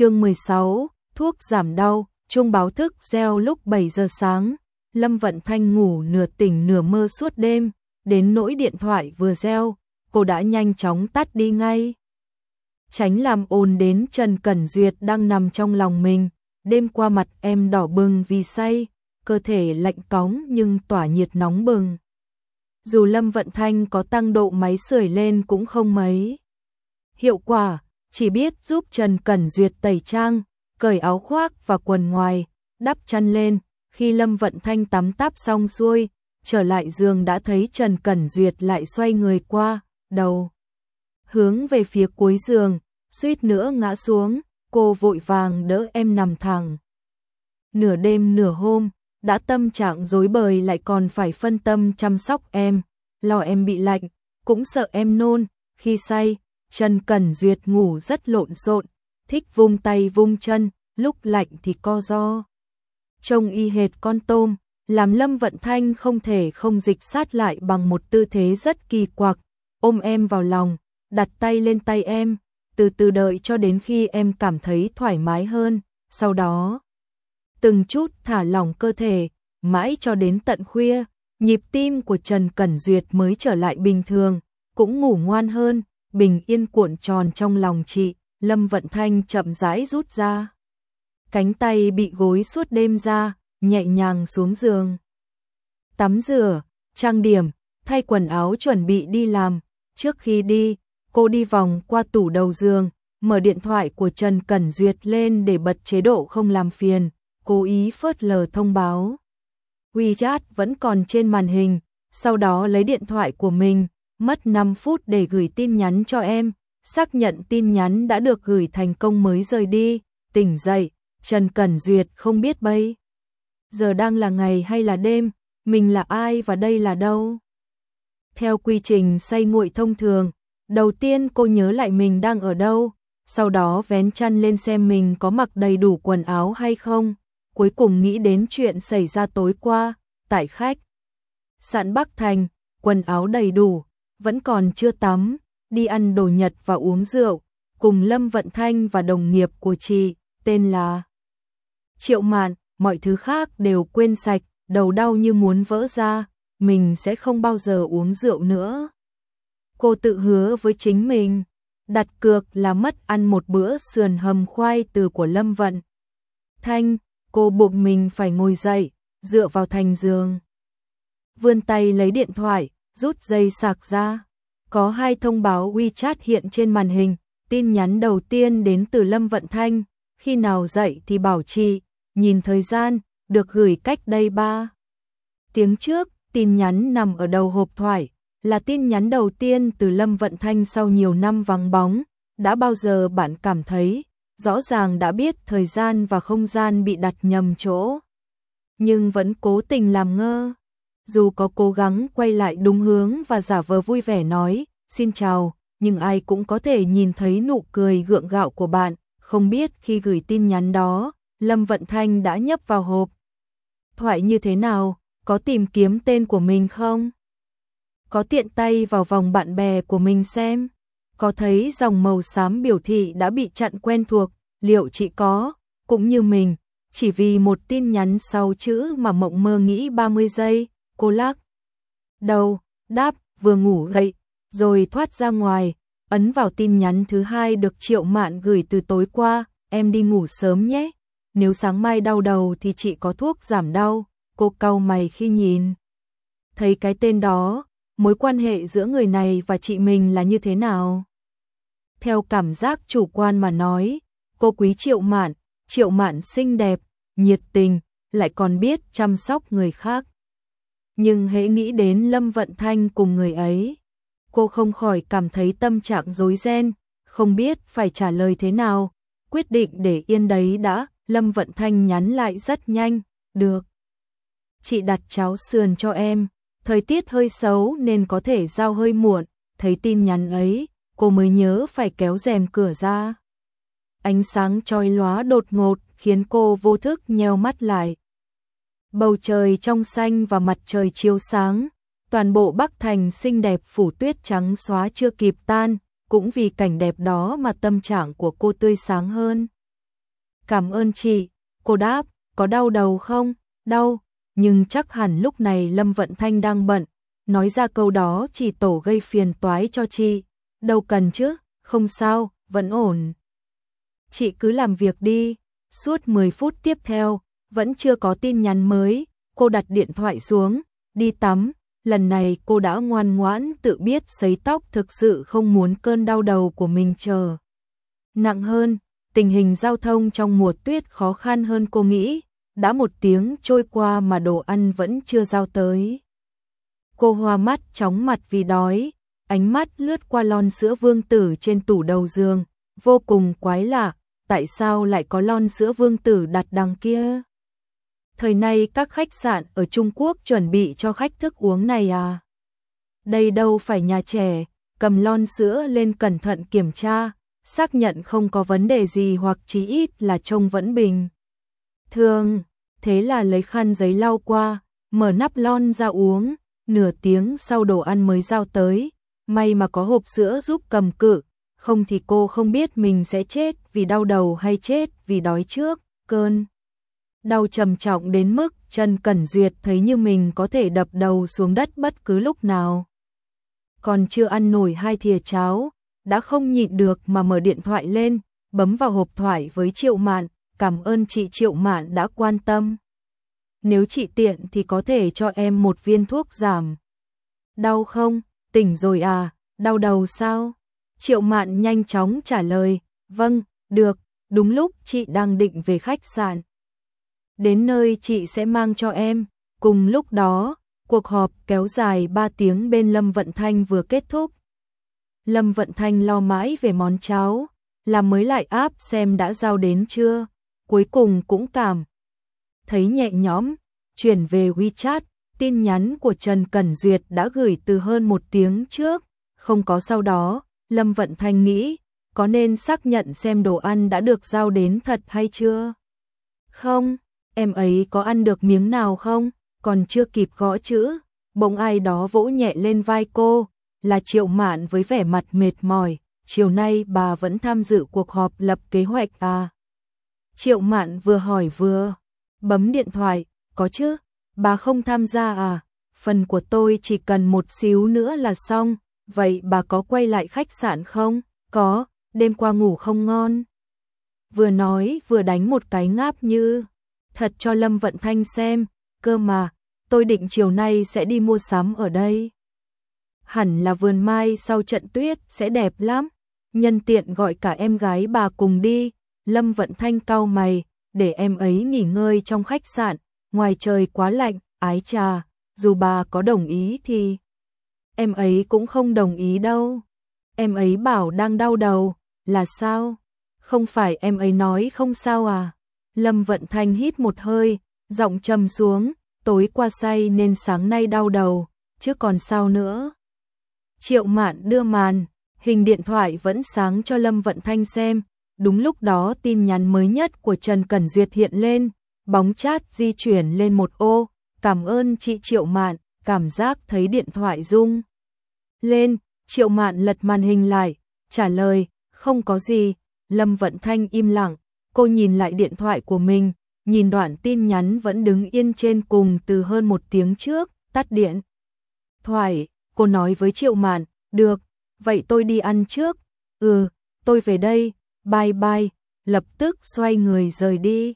chương 16, thuốc giảm đau, chuông báo thức reo lúc 7 giờ sáng. Lâm Vận Thanh ngủ nửa tỉnh nửa mơ suốt đêm, đến nỗi điện thoại vừa reo, cô đã nhanh chóng tắt đi ngay. Tránh làm ồn đến Trần Cẩn Duyệt đang nằm trong lòng mình, đêm qua mặt em đỏ bừng vì say, cơ thể lạnh cóng nhưng tỏa nhiệt nóng bừng. Dù Lâm Vận Thanh có tăng độ máy sưởi lên cũng không mấy. Hiệu quả, chỉ biết giúp Trần Cẩn Duyệt tẩy trang, cởi áo khoác và quần ngoài, đắp chăn lên, khi Lâm Vận Thanh tắm táp xong xuôi, trở lại giường đã thấy Trần Cẩn Duyệt lại xoay người qua, đầu. Hướng về phía cuối giường, suýt nữa ngã xuống, cô vội vàng đỡ em nằm thẳng. Nửa đêm nửa hôm, đã tâm trạng rối bời lại còn phải phân tâm chăm sóc em, lo em bị lạnh, cũng sợ em nôn, khi say, Trần Cẩn Duyệt ngủ rất lộn xộn, thích vung tay vung chân, lúc lạnh thì co do. Trông y hệt con tôm, làm Lâm Vận Thanh không thể không dịch sát lại bằng một tư thế rất kỳ quặc, ôm em vào lòng, đặt tay lên tay em, từ từ đợi cho đến khi em cảm thấy thoải mái hơn, sau đó từng chút thả lỏng cơ thể, mãi cho đến tận khuya, nhịp tim của Trần Cẩn Duyệt mới trở lại bình thường, cũng ngủ ngoan hơn, bình yên cuộn tròn trong lòng chị, Lâm Vận Thanh chậm rãi rút ra. Cánh tay bị gối suốt đêm ra, nhẹ nhàng xuống giường. Tắm rửa, trang điểm, thay quần áo chuẩn bị đi làm, trước khi đi, cô đi vòng qua tủ đầu giường, mở điện thoại của Trần Cẩn Duyệt lên để bật chế độ không làm phiền, cố ý phớt lờ thông báo. WeChat vẫn còn trên màn hình, sau đó lấy điện thoại của mình, mất 5 phút để gửi tin nhắn cho em, xác nhận tin nhắn đã được gửi thành công mới rời đi, tỉnh dậy, Trần Cẩn Duyệt không biết bây. Giờ đang là ngày hay là đêm, mình là ai và đây là đâu? Theo quy trình say nguội thông thường, đầu tiên cô nhớ lại mình đang ở đâu, sau đó vén chăn lên xem mình có mặc đầy đủ quần áo hay không, cuối cùng nghĩ đến chuyện xảy ra tối qua, tại khách. Sạn Bắc Thành, quần áo đầy đủ, vẫn còn chưa tắm, đi ăn đồ Nhật và uống rượu, cùng Lâm Vận Thanh và đồng nghiệp của chị, tên là Triệu Mạn, mọi thứ khác đều quên sạch, đầu đau như muốn vỡ ra, mình sẽ không bao giờ uống rượu nữa. Cô tự hứa với chính mình, đặt cược là mất ăn một bữa sườn hầm khoai từ của Lâm Vận. Thanh, cô buộc mình phải ngồi dậy, dựa vào thành giường. Vươn tay lấy điện thoại, rút dây sạc ra. Có hai thông báo WeChat hiện trên màn hình, tin nhắn đầu tiên đến từ Lâm Vận Thanh, khi nào dậy thì bảo chị, nhìn thời gian, được gửi cách đây ba tiếng trước, tin nhắn nằm ở đầu hộp thoại, là tin nhắn đầu tiên từ Lâm Vận Thanh sau nhiều năm vắng bóng, đã bao giờ bạn cảm thấy, rõ ràng đã biết thời gian và không gian bị đặt nhầm chỗ, nhưng vẫn cố tình làm ngơ? Dù có cố gắng quay lại đúng hướng và giả vờ vui vẻ nói, xin chào, nhưng ai cũng có thể nhìn thấy nụ cười gượng gạo của bạn, không biết khi gửi tin nhắn đó, Lâm Vận Thanh đã nhấp vào hộp. Thoại như thế nào, có tìm kiếm tên của mình không? Có tiện tay vào vòng bạn bè của mình xem, có thấy dòng màu xám biểu thị đã bị chặn quen thuộc, liệu chị có, cũng như mình, chỉ vì một tin nhắn sau chữ mà mộng mơ nghĩ 30 giây, cô lắc đầu, đáp, vừa ngủ dậy, rồi thoát ra ngoài, ấn vào tin nhắn thứ hai được Triệu Mạn gửi từ tối qua, em đi ngủ sớm nhé. Nếu sáng mai đau đầu thì chị có thuốc giảm đau, cô cau mày khi nhìn. Thấy cái tên đó, mối quan hệ giữa người này và chị mình là như thế nào? Theo cảm giác chủ quan mà nói, cô quý Triệu Mạn, Triệu Mạn xinh đẹp, nhiệt tình, lại còn biết chăm sóc người khác nhưng hễ nghĩ đến Lâm Vận Thanh cùng người ấy, cô không khỏi cảm thấy tâm trạng rối ren, không biết phải trả lời thế nào, quyết định để yên đấy đã, Lâm Vận Thanh nhắn lại rất nhanh, được. Chị đặt cháo sườn cho em, thời tiết hơi xấu nên có thể giao hơi muộn, thấy tin nhắn ấy, cô mới nhớ phải kéo rèm cửa ra. Ánh sáng chói lóa đột ngột khiến cô vô thức nheo mắt lại, Bầu trời trong xanh và mặt trời chiếu sáng, toàn bộ Bắc Thành xinh đẹp phủ tuyết trắng xóa chưa kịp tan, cũng vì cảnh đẹp đó mà tâm trạng của cô tươi sáng hơn. cảm ơn chị, cô đáp, có đau đầu không? Đau, nhưng chắc hẳn lúc này Lâm Vận Thanh đang bận, nói ra câu đó chỉ tổ gây phiền toái cho chị, đâu cần chứ, không sao, vẫn ổn. Chị cứ làm việc đi, suốt 10 phút tiếp theo, vẫn chưa có tin nhắn mới, cô đặt điện thoại xuống, đi tắm, lần này cô đã ngoan ngoãn tự biết sấy tóc thực sự không muốn cơn đau đầu của mình chờ. Nặng hơn, tình hình giao thông trong mùa tuyết khó khăn hơn cô nghĩ, đã một tiếng trôi qua mà đồ ăn vẫn chưa giao tới. Cô hoa mắt chóng mặt vì đói, ánh mắt lướt qua lon sữa vương tử trên tủ đầu giường, vô cùng quái lạ, tại sao lại có lon sữa vương tử đặt đằng kia? Thời nay các khách sạn ở Trung Quốc chuẩn bị cho khách thức uống này à? Đây đâu phải nhà trẻ, cầm lon sữa lên cẩn thận kiểm tra, xác nhận không có vấn đề gì hoặc chí ít là trông vẫn bình. Thường, thế là lấy khăn giấy lau qua, mở nắp lon ra uống, nửa tiếng sau đồ ăn mới giao tới, may mà có hộp sữa giúp cầm cự, không thì cô không biết mình sẽ chết vì đau đầu hay chết vì đói trước, cơn. Đau trầm trọng đến mức Trần Cẩn Duyệt thấy như mình có thể đập đầu xuống đất bất cứ lúc nào. Còn chưa ăn nổi hai thìa cháo, đã không nhịn được mà mở điện thoại lên, bấm vào hộp thoại với Triệu Mạn, cảm ơn chị Triệu Mạn đã quan tâm. Nếu chị tiện thì có thể cho em một viên thuốc giảm. Đau không? Tỉnh rồi à? Đau đầu sao? Triệu Mạn nhanh chóng trả lời, vâng, được, đúng lúc chị đang định về khách sạn. Đến nơi chị sẽ mang cho em, cùng lúc đó, cuộc họp kéo dài 3 tiếng bên Lâm Vận Thanh vừa kết thúc. Lâm Vận Thanh lo mãi về món cháo, làm mới lại áp xem đã giao đến chưa, cuối cùng cũng cảm. Thấy nhẹ nhõm, chuyển về WeChat, tin nhắn của Trần Cẩn Duyệt đã gửi từ hơn một tiếng trước, không có sau đó, Lâm Vận Thanh nghĩ, có nên xác nhận xem đồ ăn đã được giao đến thật hay chưa? Không, em ấy có ăn được miếng nào không? Còn chưa kịp gõ chữ, bỗng ai đó vỗ nhẹ lên vai cô, là Triệu Mạn với vẻ mặt mệt mỏi, chiều nay bà vẫn tham dự cuộc họp lập kế hoạch à? Triệu Mạn vừa hỏi vừa bấm điện thoại, có chứ, bà không tham gia à? Phần của tôi chỉ cần một xíu nữa là xong, vậy bà có quay lại khách sạn không? Có, đêm qua ngủ không ngon. Vừa nói vừa đánh một cái ngáp như, thật cho Lâm Vận Thanh xem, cơ mà, tôi định chiều nay sẽ đi mua sắm ở đây hẳn là vườn mai sau trận tuyết sẽ đẹp lắm. Nhân tiện gọi cả em gái bà cùng đi, Lâm Vận Thanh cau mày, để em ấy nghỉ ngơi trong khách sạn, ngoài trời quá lạnh, ái trà, dù bà có đồng ý thì em ấy cũng không đồng ý đâu. Em ấy bảo đang đau đầu, là sao? Không phải em ấy nói không sao à? Lâm Vận Thanh hít một hơi, giọng trầm xuống, tối qua say nên sáng nay đau đầu, chứ còn sao nữa? Triệu Mạn đưa màn, hình điện thoại vẫn sáng cho Lâm Vận Thanh xem, đúng lúc đó tin nhắn mới nhất của Trần Cẩn Duyệt hiện lên, bóng chat di chuyển lên một ô, cảm ơn chị Triệu Mạn, cảm giác thấy điện thoại rung. Lên, Triệu Mạn lật màn hình lại, trả lời, không có gì, Lâm Vận Thanh im lặng, cô nhìn lại điện thoại của mình, nhìn đoạn tin nhắn vẫn đứng yên trên cùng từ hơn một tiếng trước, tắt điện. Thoại, Cô nói với Triệu Mạn, được, vậy tôi đi ăn trước. Ừ, tôi về đây, bye bye, lập tức xoay người rời đi.